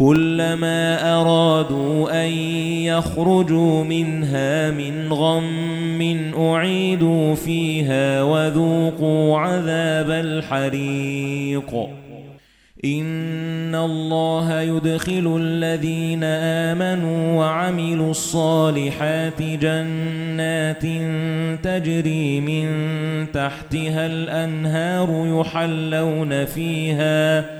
كُلَّمَا أَرَادُوا أَن يَخْرُجُوا مِنْهَا مِنْ غَمٍّ أُعِيدُوا فِيهَا وَذُوقُوا عَذَابَ الْحَرِيقِ. إِنَّ اللَّهَ يُدْخِلُ الَّذِينَ آمَنُوا وَعَمِلُوا الصَّالِحَاتِ جَنَّاتٍ تَجْرِي مِن تَحْتِهَا الْأَنْهَارُ يُحَلَّوْنَ فِيهَا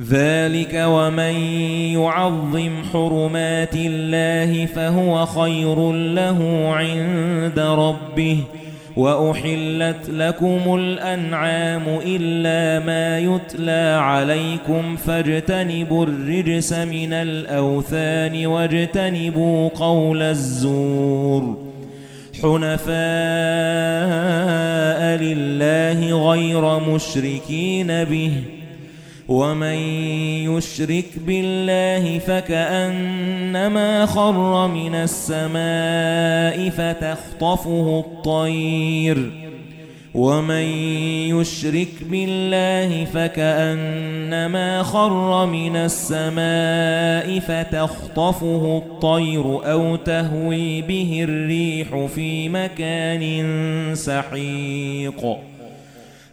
ذَلِكَ وَمَن يُعَظِّمْ حُرُمَاتِ اللَّهِ فَهُوَ خَيْرٌ لَّهُ عِندَ رَبِّهِ وَأُحِلَّتْ لَكُمُ الْأَنْعَامُ إِلَّا مَا يُتْلَى عَلَيْكُمْ فَاجْتَنِبُوا الرِّجْسَ مِنَ الْأَوْثَانِ وَاجْتَنِبُوا قَوْلَ الزُّورِ حُنَفَاءَ لِلَّهِ غَيْرَ مُشْرِكِينَ بِهِ وَمَن يُشْرِكْ بِاللَّهِ فَكَأَنَّمَا خَرَّ مِنَ السَّمَاءِ فَتَخْطَفُهُ الطَّيْرُ وَمَن يُشْرِكْ بِاللَّهِ فَكَأَنَّمَا خَرَّ مِنَ السَّمَاءِ فَتَخْطَفُهُ الطَّيْرُ أَوْ تَهْوِي بِهِ الرِّيحُ فِي مَكَانٍ سَحِيقٍ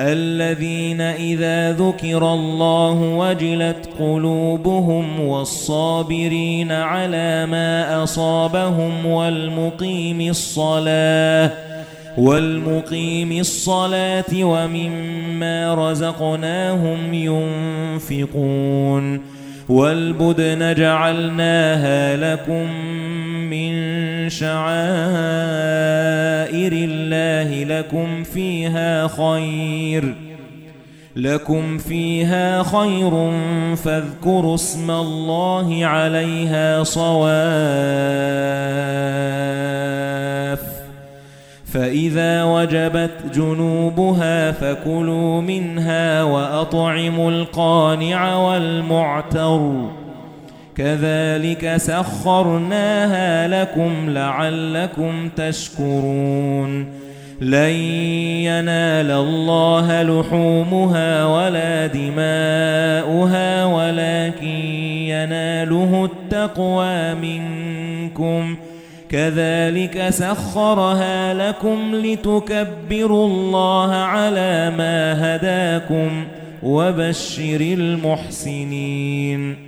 الَّذِينَ إِذَا ذُكِرَ اللَّهُ وَجِلَتْ قُلُوبُهُمْ وَالصَّابِرِينَ عَلَى مَا أَصَابَهُمْ وَالْمُقِيمِ الصَّلَاةِ وَالْمُقِيمِ الصَّلَاةِ وَمِمَّا رَزَقْنَاهُمْ يُنْفِقُونَ وَالْبُدْنَ جَعَلْنَاهَا لَكُمْ مِنْ شَعَائِرِ اللَّهِ لَكُمْ فِيهَا خَيْرٌ لَكُمْ فِيهَا خَيْرٌ فَاذْكُرُوا اسْمَ اللَّهِ عَلَيْهَا صَوَافَّ. فَإِذَا وَجَبَتْ جُنُوبُهَا فَكُلُوا مِنْهَا وَأَطْعِمُوا الْقَانِعَ وَالْمُعْتَرَّ. كَذَلِكَ سَخَّرْنَاهَا لَكُمْ لَعَلَّكُمْ تَشْكُرُونَ. لَن يَنَالَ اللَّهَ لُحُومُهَا وَلَا دِمَاؤُهَا وَلَكِن يَنَالُهُ التَّقْوَى مِنكُمْ. كَذَلِكَ سَخَّرَهَا لَكُمْ لِتُكَبِّرُوا اللَّهَ عَلَى مَا هَدَاكُمْ وَبَشِّرِ الْمُحْسِنِينَ.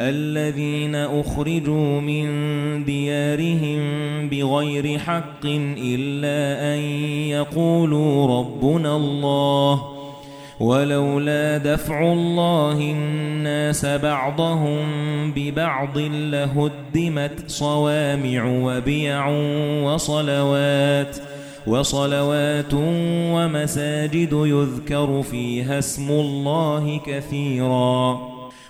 الَّذِينَ أُخْرِجُوا مِنْ دِيَارِهِمْ بِغَيْرِ حَقٍّ إِلَّا أَنْ يَقُولُوا رَبُّنَا اللَّهُ وَلَوْلَا دَفْعُ اللَّهِ النَّاسَ بَعْضَهُم بِبَعْضٍ لَّهُدِّمَتْ صَوَامِعُ وَبِيَعٌ وَصَلَوَاتٌ وَصَلَوَاتٌ وَمَسَاجِدُ يُذْكَرُ فِيهَا اسْمُ اللَّهِ كَثِيرًا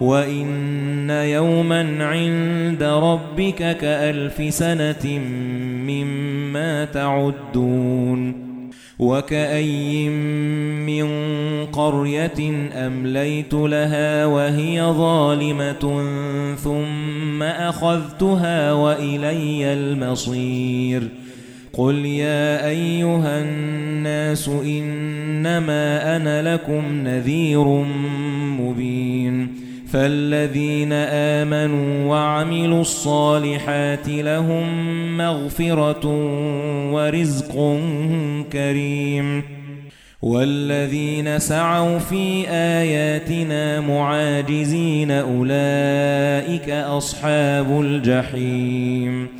وَإِنَّ يَوْمًا عِندَ رَبِّكَ كَأَلْفِ سَنَةٍ مِّمَّا تَعُدُّونَ وَكَأَيٍّ مِّن قَرْيَةٍ أَمْلَيْتُ لَهَا وَهِيَ ظَالِمَةٌ ثُمَّ أَخَذْتُهَا وَإِلَيَّ الْمَصِيرُ قُلْ يَا أَيُّهَا النَّاسُ إِنَّمَا أَنَا لَكُمْ نَذِيرٌ مُبِينٌ فَالَّذِينَ آمَنُوا وَعَمِلُوا الصَّالِحَاتِ لَهُم مَّغْفِرَةٌ وَرِزْقٌ كَرِيمٌ وَالَّذِينَ سَعَوْا فِي آيَاتِنَا مُعَاجِزِينَ أُولَئِكَ أَصْحَابُ الْجَحِيمِ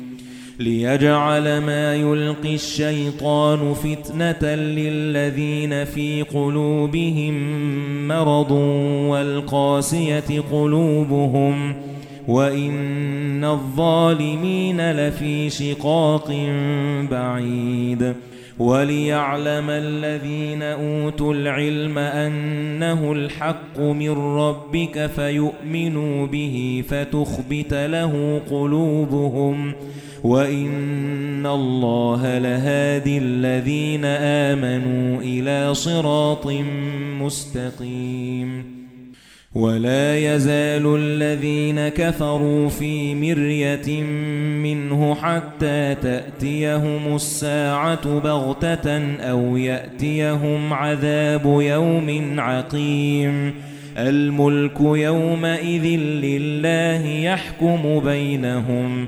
لِيَجْعَلَ مَا يُلْقِي الشَّيْطَانُ فِتْنَةً لِلَّذِينَ فِي قُلُوبِهِم مَّرَضٌ وَالْقَاسِيَةِ قُلُوبُهُمْ وَإِنَّ الظَّالِمِينَ لَفِي شِقَاقٍ بَعِيدٍ وَلِيَعْلَمَ الَّذِينَ أُوتُوا الْعِلْمَ أَنَّهُ الْحَقُّ مِنْ رَبِّكَ فَيُؤْمِنُوا بِهِ فَتُخْبِتَ لَهُ قُلُوبُهُمْ وَإِنَّ اللَّهَ لَهَادِ الَّذِينَ آمَنُوا إِلَى صِرَاطٍ مُسْتَقِيمٍ وَلَا يَزَالُ الَّذِينَ كَفَرُوا فِي مِرْيَةٍ مِنْهُ حَتَّى تَأْتِيَهُمُ السَّاعَةُ بَغْتَةً أَوْ يَأْتِيَهُمْ عَذَابُ يَوْمٍ عَقِيمٍ الْمُلْكُ يَوْمَئِذٍ لِلَّهِ يَحْكُمُ بَيْنَهُمْ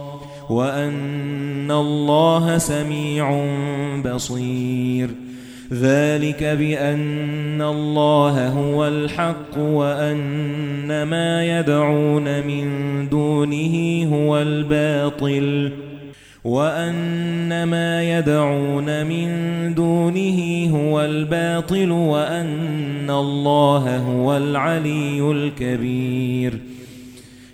وَأَنَّ اللَّهَ سَمِيعٌ بَصِيرٌ. ذَلِكَ بِأَنَّ اللَّهَ هُوَ الْحَقُّ وَأَنَّ مَا يَدْعُونَ مِن دُونِهِ هُوَ الْبَاطِلُ. وَأَنَّ مَا يَدْعُونَ مِن دُونِهِ هُوَ الْبَاطِلُ وَأَنَّ اللَّهَ هُوَ الْعَلِيُّ الْكَبِيرُ.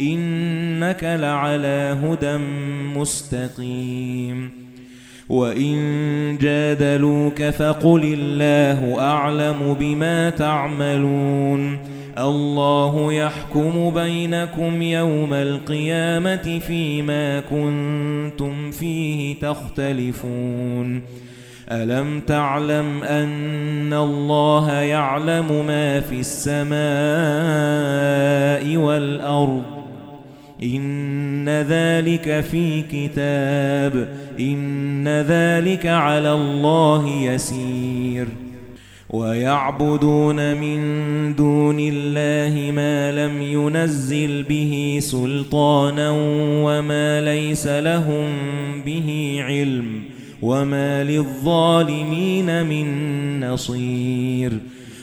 إِنَّكَ لَعَلَى هُدًى مُسْتَقِيمٍ. وَإِن جَادَلُوكَ فَقُلِ اللَّهُ أَعْلَمُ بِمَا تَعْمَلُونَ. اللَّهُ يَحْكُمُ بَيْنَكُمْ يَوْمَ الْقِيَامَةِ فِيمَا كُنتُمْ فِيهِ تَخْتَلِفُونَ. أَلَمْ تَعْلَمْ أَنَّ اللَّهَ يَعْلَمُ مَا فِي السَّمَاءِ وَالْأَرْضِ؟ إِنَّ ذَلِكَ فِي كِتَابٍ إِنَّ ذَلِكَ عَلَى اللَّهِ يَسِيرٌ. وَيَعْبُدُونَ مِن دُونِ اللَّهِ مَا لَمْ يُنَزِّلْ بِهِ سُلْطَانًا وَمَا لَيْسَ لَهُم بِهِ عِلْمٌ وَمَا لِلظَّالِمِينَ مِن نَّصِيرٍ.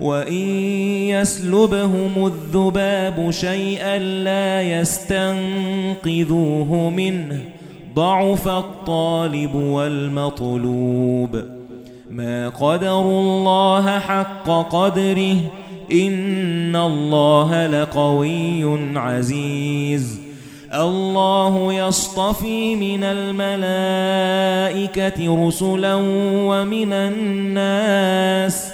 وَإِن يَسْلُبْهُمُ الذُّبَابُ شَيْئًا لَّا يَسْتَنقِذُوهُ مِنْهُ. ضَعُفَ الطَّالِبُ وَالْمَطْلُوبُ. مَا قَدَرُوا اللَّهَ حَقَّ قَدْرِهِ. إِنَّ اللَّهَ لَقَوِيٌّ عَزِيزٌ. اللَّهُ يَصْطَفِي مِنَ الْمَلَائِكَةِ رُسُلًا وَمِنَ النَّاسِ.